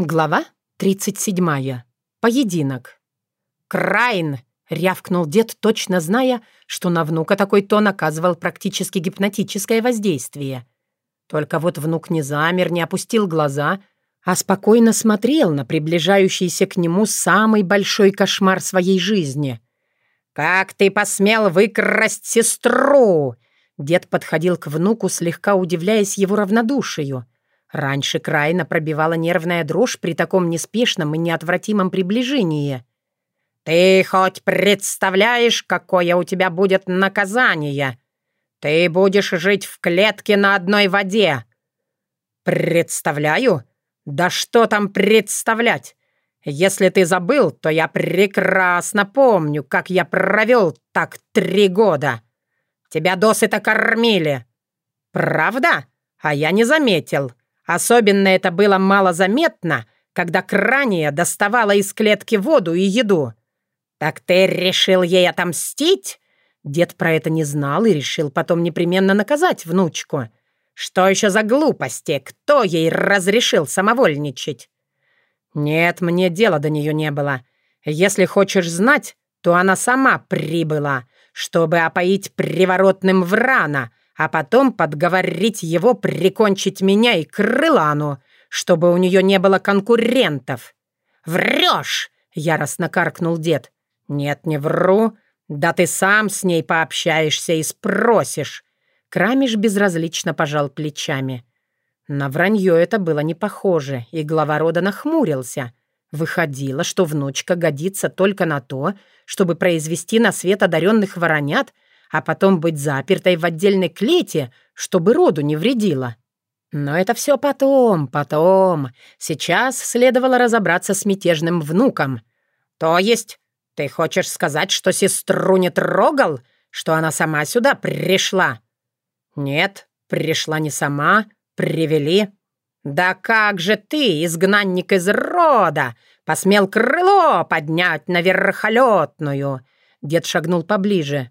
Глава 37. Поединок. «Крайн!» — рявкнул дед, точно зная, что на внука такой тон оказывал практически гипнотическое воздействие. Только вот внук не замер, не опустил глаза, а спокойно смотрел на приближающийся к нему самый большой кошмар своей жизни. «Как ты посмел выкрасть сестру?» Дед подходил к внуку, слегка удивляясь его равнодушию — Раньше крайно пробивала нервная дрожь при таком неспешном и неотвратимом приближении. «Ты хоть представляешь, какое у тебя будет наказание? Ты будешь жить в клетке на одной воде!» «Представляю? Да что там представлять? Если ты забыл, то я прекрасно помню, как я провел так три года. Тебя досыта кормили. Правда? А я не заметил. Особенно это было малозаметно, когда Крания доставала из клетки воду и еду. «Так ты решил ей отомстить?» Дед про это не знал и решил потом непременно наказать внучку. «Что еще за глупости? Кто ей разрешил самовольничать?» «Нет, мне дела до нее не было. Если хочешь знать, то она сама прибыла, чтобы опоить приворотным Врана, а потом подговорить его прикончить меня и Крылану, чтобы у нее не было конкурентов». «Врешь!» — яростно каркнул дед. «Нет, не вру. Да ты сам с ней пообщаешься и спросишь». Крамиш безразлично пожал плечами. На вранье это было не похоже, и глава рода нахмурился. Выходило, что внучка годится только на то, чтобы произвести на свет одаренных воронят — а потом быть запертой в отдельной клете, чтобы роду не вредило. Но это все потом, потом. Сейчас следовало разобраться с мятежным внуком. То есть, ты хочешь сказать, что сестру не трогал, что она сама сюда пришла? Нет, пришла не сама, привели. Да как же ты, изгнанник из рода, посмел крыло поднять на верхолетную? Дед шагнул поближе.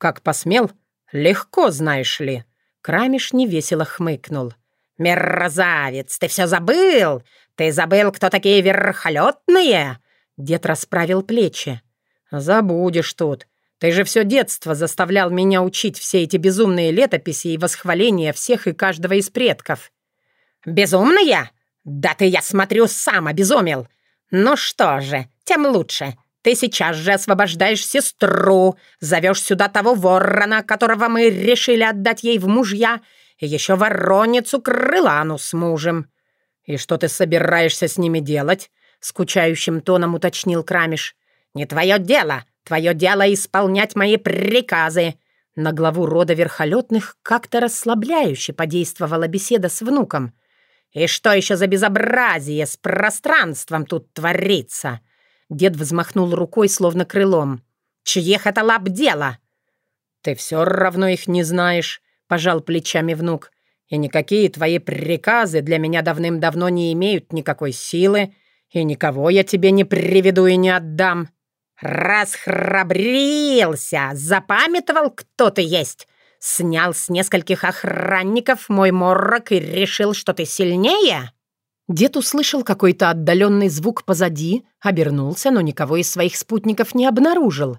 «Как посмел? Легко, знаешь ли». Крамиш невесело хмыкнул. «Мерзавец, ты все забыл? Ты забыл, кто такие верхолетные?» Дед расправил плечи. «Забудешь тут. Ты же все детство заставлял меня учить все эти безумные летописи и восхваления всех и каждого из предков». «Безумные? Да ты, я смотрю, сам обезумел. Ну что же, тем лучше. Ты сейчас же освобождаешь сестру, зовешь сюда того ворона, которого мы решили отдать ей в мужья, и еще вороницу Крылану с мужем. И что ты собираешься с ними делать?» — скучающим тоном уточнил Крамиш. «Не твое дело. Твое дело исполнять мои приказы». На главу рода верхолетных как-то расслабляюще подействовала беседа с внуком. «И что еще за безобразие с пространством тут творится?» Дед взмахнул рукой, словно крылом. «Чьих это лап дело?» «Ты все равно их не знаешь», — пожал плечами внук. «И никакие твои приказы для меня давным-давно не имеют никакой силы, и никого я тебе не приведу и не отдам». «Расхрабрился! Запамятовал, кто ты есть! Снял с нескольких охранников мой морок и решил, что ты сильнее?» Дед услышал какой-то отдаленный звук позади, обернулся, но никого из своих спутников не обнаружил.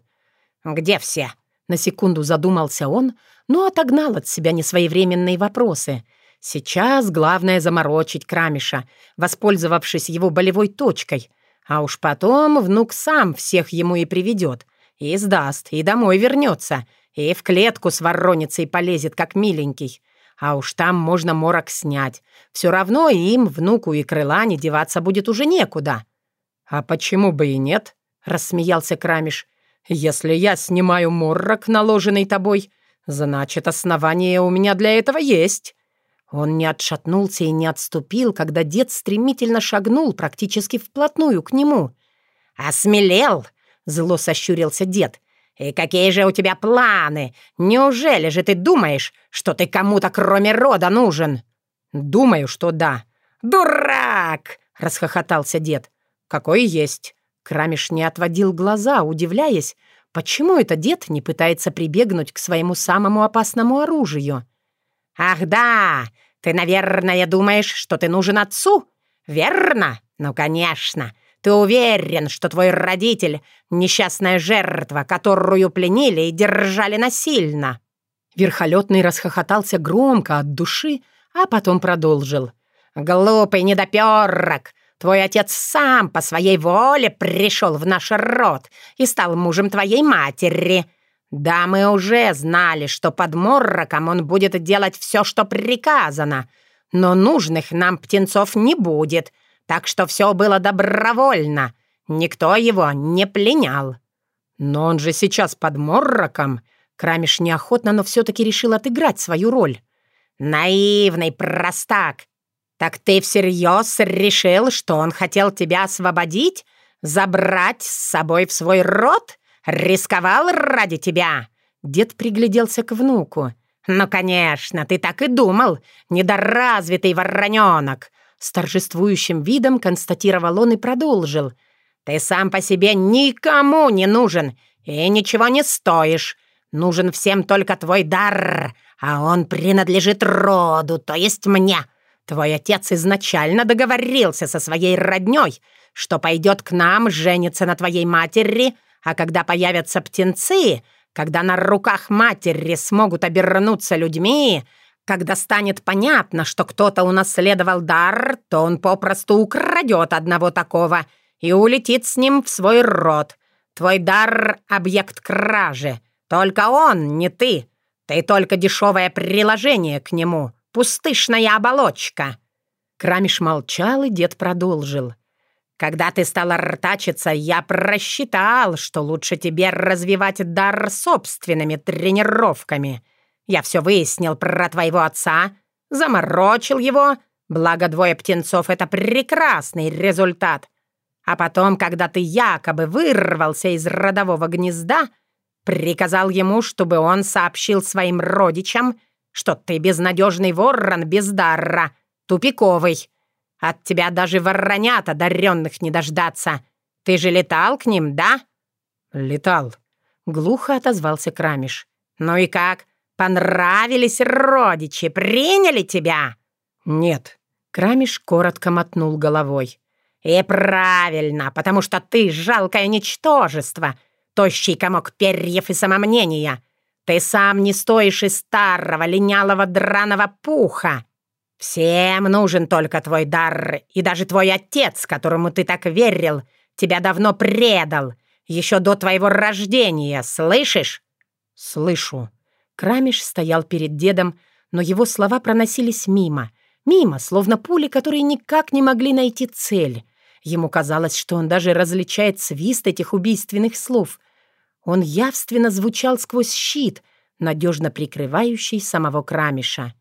«Где все?» На секунду задумался он, но отогнал от себя несвоевременные вопросы. Сейчас главное заморочить Крамиша, воспользовавшись его болевой точкой. А уж потом внук сам всех ему и приведет. И сдаст, и домой вернется, и в клетку с вороницей полезет, как миленький. А уж там можно морок снять. Все равно им, внуку и крыла, не деваться будет уже некуда». «А почему бы и нет?» — рассмеялся Крамиш. «Если я снимаю морок, наложенный тобой, значит, основание у меня для этого есть». Он не отшатнулся и не отступил, когда дед стремительно шагнул практически вплотную к нему. «Осмелел!» — зло сощурился дед. «И какие же у тебя планы? Неужели же ты думаешь, что ты кому-то кроме рода нужен?» «Думаю, что да». «Дурак!» — расхохотался дед. «Какой есть». Крамиш не отводил глаза, удивляясь, почему это дед не пытается прибегнуть к своему самому опасному оружию. «Ах да! Ты, наверное, думаешь, что ты нужен отцу? Верно? «Ну, конечно. Ты уверен, что твой родитель — несчастная жертва, которую пленили и держали насильно?» Верхолетный расхохотался громко от души, а потом продолжил. «Глупый недоперок! Твой отец сам по своей воле пришел в наш род и стал мужем твоей матери. Да, мы уже знали, что под морроком он будет делать все, что приказано, но нужных нам птенцов не будет, так что все было добровольно. Никто его не пленял». «Но он же сейчас под морроком!» Крамиш неохотно, но все-таки решил отыграть свою роль. «Наивный простак! Так ты всерьез решил, что он хотел тебя освободить? Забрать с собой в свой род? Рисковал ради тебя?» Дед пригляделся к внуку. «Ну, конечно, ты так и думал, недоразвитый вороненок!» С торжествующим видом констатировал он и продолжил. «Ты сам по себе никому не нужен и ничего не стоишь. Нужен всем только твой дар, а он принадлежит роду, то есть мне. Твой отец изначально договорился со своей роднёй, что пойдет к нам, женится на твоей матери, а когда появятся птенцы, когда на руках матери смогут обернуться людьми, когда станет понятно, что кто-то унаследовал дар, то он попросту украдет одного такого и улетит с ним в свой род. Твой дар — объект кражи — только он, не ты. Ты только дешевое приложение к нему, пустышная оболочка». Крамиш молчал, и дед продолжил. «Когда ты стала ртачиться, я просчитал, что лучше тебе развивать дар собственными тренировками. Я все выяснил про твоего отца, заморочил его, благо двое птенцов — это прекрасный результат. А потом, когда ты якобы вырвался из родового гнезда — Приказал ему, чтобы он сообщил своим родичам, что ты безнадежный ворон без дара, тупиковый. От тебя даже воронят одаренных не дождаться. Ты же летал к ним, да?» «Летал», — глухо отозвался Крамиш. «Ну и как? Понравились родичи? Приняли тебя?» «Нет», — Крамиш коротко мотнул головой. «И правильно, потому что ты жалкое ничтожество, тощий комок перьев и самомнения. Ты сам не стоишь и старого, линялого драного пуха. Всем нужен только твой дар, и даже твой отец, которому ты так верил, тебя давно предал, еще до твоего рождения, слышишь?» «Слышу». Крамиш стоял перед дедом, но его слова проносились мимо. Мимо, словно пули, которые никак не могли найти цель. Ему казалось, что он даже различает свист этих убийственных слов. Он явственно звучал сквозь щит, надежно прикрывающий самого Крамиша.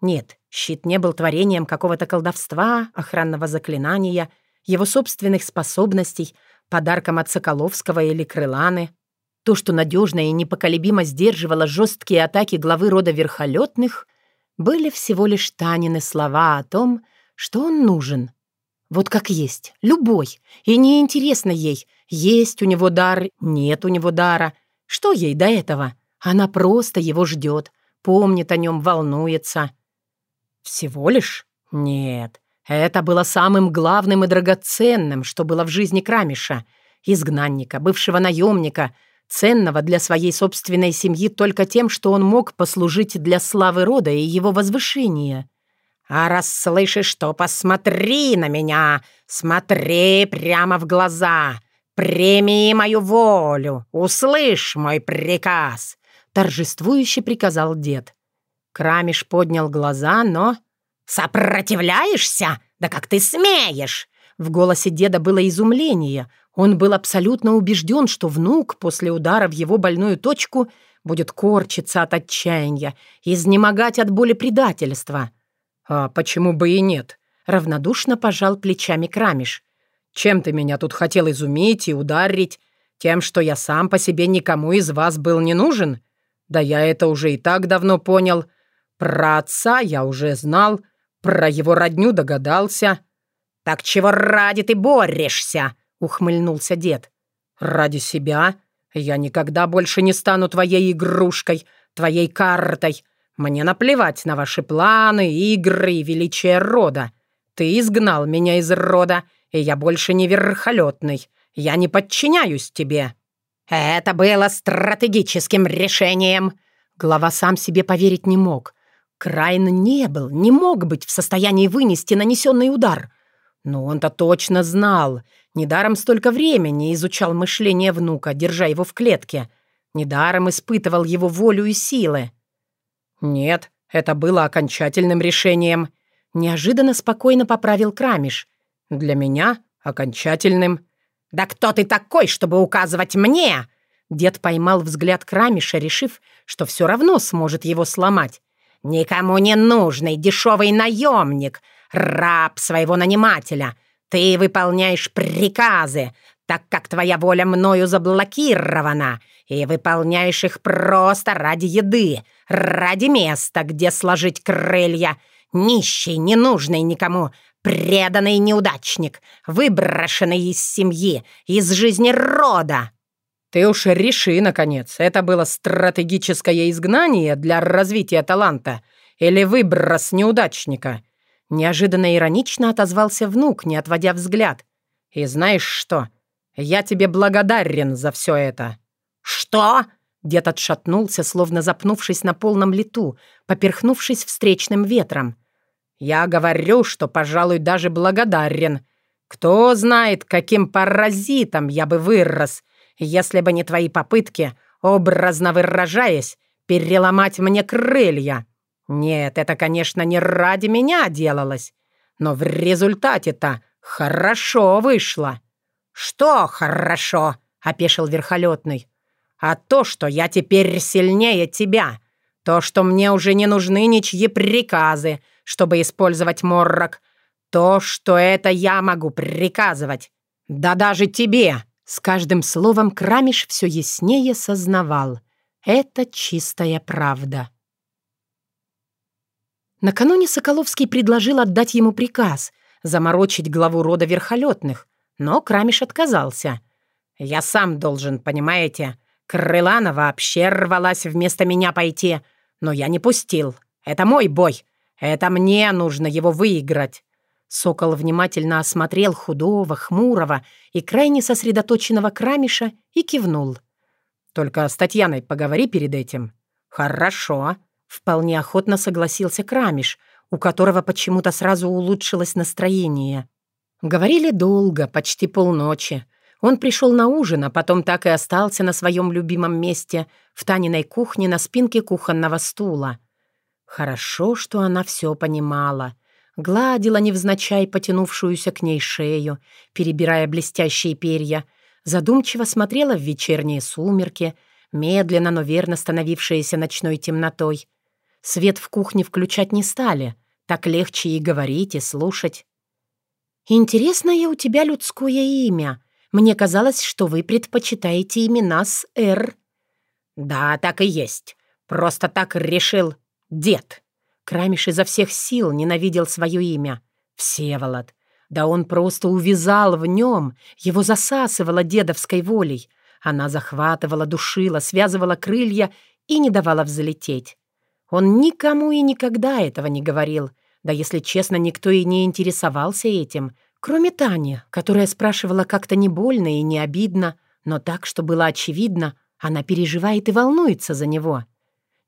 Нет, щит не был творением какого-то колдовства, охранного заклинания, его собственных способностей, подарком от Соколовского или Крыланы. То, что надежно и непоколебимо сдерживало жесткие атаки главы рода верхолетных, были всего лишь Танины слова о том, что он нужен — вот как есть, любой. И неинтересно ей, есть у него дар, нет у него дара. Что ей до этого? Она просто его ждет, помнит о нем, волнуется. Всего лишь? Нет. Это было самым главным и драгоценным, что было в жизни Крамиша. Изгнанника, бывшего наемника, ценного для своей собственной семьи только тем, что он мог послужить для славы рода и его возвышения. А раз слышишь, то посмотри на меня, смотри прямо в глаза, прими мою волю, услышь мой приказ», — торжествующе приказал дед. Крамиш поднял глаза, но... «Сопротивляешься? Да как ты смеешь!» В голосе деда было изумление. Он был абсолютно убежден, что внук после удара в его больную точку будет корчиться от отчаяния, изнемогать от боли предательства. «А почему бы и нет?» — равнодушно пожал плечами Крамиш. «Чем ты меня тут хотел изумить и ударить? Тем, что я сам по себе никому из вас был не нужен? Да я это уже и так давно понял. Про отца я уже знал, про его родню догадался». «Так чего ради ты борешься?» — ухмыльнулся дед. «Ради себя. Я никогда больше не стану твоей игрушкой, твоей картой, мне наплевать на ваши планы, игры и величие рода. Ты изгнал меня из рода, и я больше не верхолетный. Я не подчиняюсь тебе». «Это было стратегическим решением!» Глава сам себе поверить не мог. Крайн не был, не мог быть в состоянии вынести нанесенный удар. Но он-то точно знал. Недаром столько времени изучал мышление внука, держа его в клетке. Недаром испытывал его волю и силы. «Нет, это было окончательным решением», — неожиданно спокойно поправил Крамиш. «Для меня окончательным». «Да кто ты такой, чтобы указывать мне?» Дед поймал взгляд Крамиша, решив, что все равно сможет его сломать. «Никому не нужный дешевый наемник, раб своего нанимателя. Ты выполняешь приказы, так как твоя воля мною заблокирована, и выполняешь их просто ради еды, ради места, где сложить крылья. Нищий, ненужный никому, преданный неудачник, выброшенный из семьи, из жизни рода». «Ты уж реши, наконец, это было стратегическое изгнание для развития таланта или выброс неудачника?» Неожиданно иронично отозвался внук, не отводя взгляд. «И знаешь что? Я тебе благодарен за все это». «Что?» Дед отшатнулся, словно запнувшись на полном лету, поперхнувшись встречным ветром. «Я говорю, что, пожалуй, даже благодарен. Кто знает, каким паразитом я бы вырос, если бы не твои попытки, образно выражаясь, переломать мне крылья. Нет, это, конечно, не ради меня делалось, но в результате-то хорошо вышло». «Что хорошо?» — опешил верхолетный. «А то, что я теперь сильнее тебя. То, что мне уже не нужны ничьи приказы, чтобы использовать моррок. То, что это я могу приказывать. Да даже тебе!» С каждым словом Крамиш все яснее сознавал. Это чистая правда. Накануне Соколовский предложил отдать ему приказ заморочить главу рода верхолетных, но Крамиш отказался. «Я сам должен, понимаете? Крылана вообще рвалась вместо меня пойти, но я не пустил. Это мой бой. Это мне нужно его выиграть. Сокол внимательно осмотрел худого, хмурого и крайне сосредоточенного Крамиша и кивнул. «Только с Татьяной поговори перед этим». «Хорошо», — вполне охотно согласился Крамиш, у которого почему-то сразу улучшилось настроение. Говорили долго, почти полночи. Он пришел на ужин, а потом так и остался на своем любимом месте, в Таниной кухне на спинке кухонного стула. Хорошо, что она все понимала — гладила невзначай потянувшуюся к ней шею, перебирая блестящие перья, задумчиво смотрела в вечерние сумерки, медленно, но верно становившиеся ночной темнотой. Свет в кухне включать не стали, так легче и говорить, и слушать. «Интересное у тебя людское имя. Мне казалось, что вы предпочитаете имена с «Р». «Да, так и есть. Просто так решил дед». Крамиш изо всех сил ненавидел свое имя. Всеволод. Да он просто увязал в нем, его засасывала дедовской волей. Она захватывала, душила, связывала крылья и не давала взлететь. Он никому и никогда этого не говорил. Да, если честно, никто и не интересовался этим, кроме Тани, которая спрашивала как-то не больно и не обидно, но так, что было очевидно, она переживает и волнуется за него.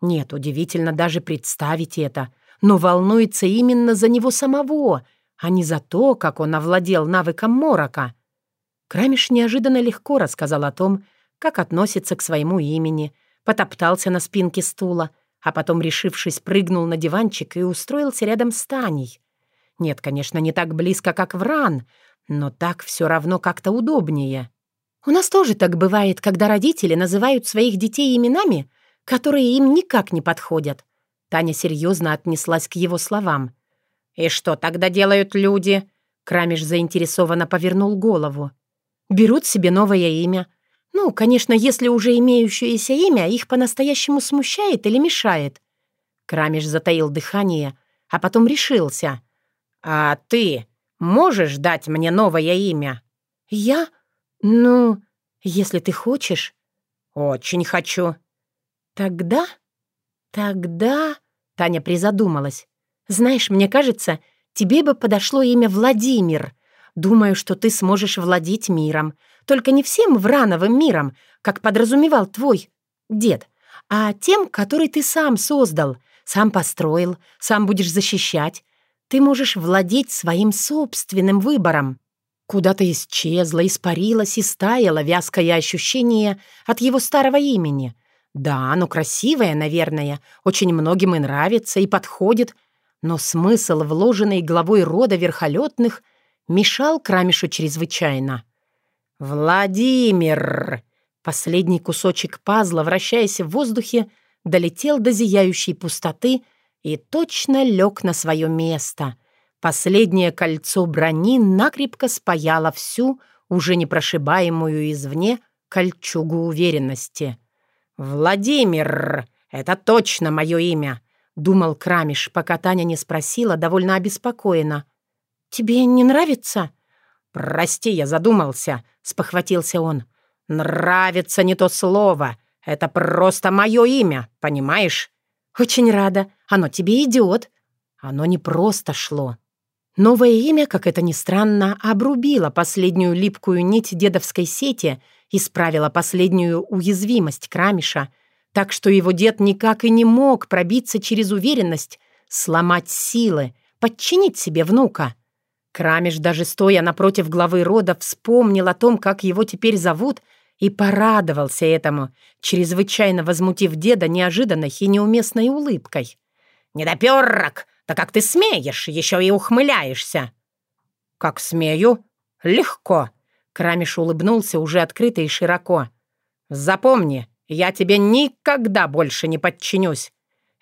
Нет, удивительно даже представить это, но волнуется именно за него самого, а не за то, как он овладел навыком морока. Крамиш неожиданно легко рассказал о том, как относится к своему имени, потоптался на спинке стула, а потом, решившись, прыгнул на диванчик и устроился рядом с Таней. Нет, конечно, не так близко, как Вран, но так все равно как-то удобнее. У нас тоже так бывает, когда родители называют своих детей именами, которые им никак не подходят. Таня серьезно отнеслась к его словам. «И что тогда делают люди?» Крамиш заинтересованно повернул голову. «Берут себе новое имя. Ну, конечно, если уже имеющееся имя их по-настоящему смущает или мешает». Крамиш затаил дыхание, а потом решился. «А ты можешь дать мне новое имя?» «Я? Ну, если ты хочешь». «Очень хочу», «Тогда? Тогда...» Таня призадумалась. «Знаешь, мне кажется, тебе бы подошло имя Владимир. Думаю, что ты сможешь владеть миром. Только не всем Врановым миром, как подразумевал твой дед, а тем, который ты сам создал, сам построил, сам будешь защищать. Ты можешь владеть своим собственным выбором. Куда-то исчезло, испарилось и стаяло вязкое ощущение от его старого имени. Да, оно красивое, наверное, очень многим и нравится, и подходит, но смысл, вложенный главой рода верхолетных, мешал Крамишу чрезвычайно. «Владимир!» Последний кусочек пазла, вращаясь в воздухе, долетел до зияющей пустоты и точно лег на свое место. Последнее кольцо брони накрепко спаяло всю, уже непрошибаемую извне, кольчугу уверенности. «Владимир! Это точно мое имя!» — думал Крамиш, пока Таня не спросила, довольно обеспокоена. «Тебе не нравится?» «Прости, я задумался», — спохватился он. «Нравится не то слово. Это просто мое имя, понимаешь?» «Очень рада. Оно тебе идет». Оно не просто шло. Новое имя, как это ни странно, обрубило последнюю липкую нить дедовской сети, исправило последнюю уязвимость Крамиша, так что его дед никак и не мог пробиться через уверенность, сломать силы, подчинить себе внука. Крамиш, даже стоя напротив главы рода, вспомнил о том, как его теперь зовут, и порадовался этому, чрезвычайно возмутив деда неожиданной и неуместной улыбкой. «Недоперок! Да как ты смеешь, еще и ухмыляешься!» «Как смею? Легко!» Крамиш улыбнулся уже открыто и широко. «Запомни, я тебе никогда больше не подчинюсь.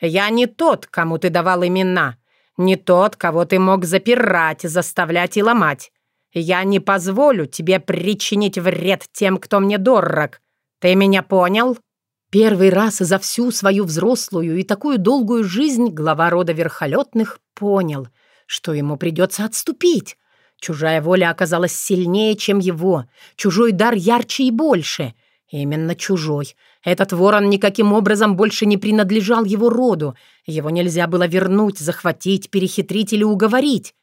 Я не тот, кому ты давал имена, не тот, кого ты мог запирать, заставлять и ломать. Я не позволю тебе причинить вред тем, кто мне дорог. Ты меня понял?» Первый раз за всю свою взрослую и такую долгую жизнь глава рода верхолетных понял, что ему придется отступить. Чужая воля оказалась сильнее, чем его, чужой дар ярче и больше. Именно чужой. Этот ворон никаким образом больше не принадлежал его роду. Его нельзя было вернуть, захватить, перехитрить или уговорить.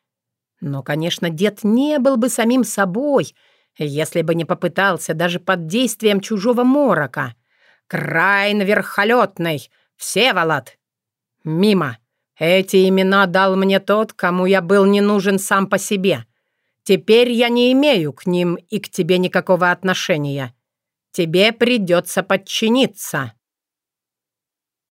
Но, конечно, дед не был бы самим собой, если бы не попытался даже под действием чужого морока. Крайн верхолетный, Всеволод. Мимо. Эти имена дал мне тот, кому я был не нужен сам по себе. Теперь я не имею к ним и к тебе никакого отношения. Тебе придется подчиниться».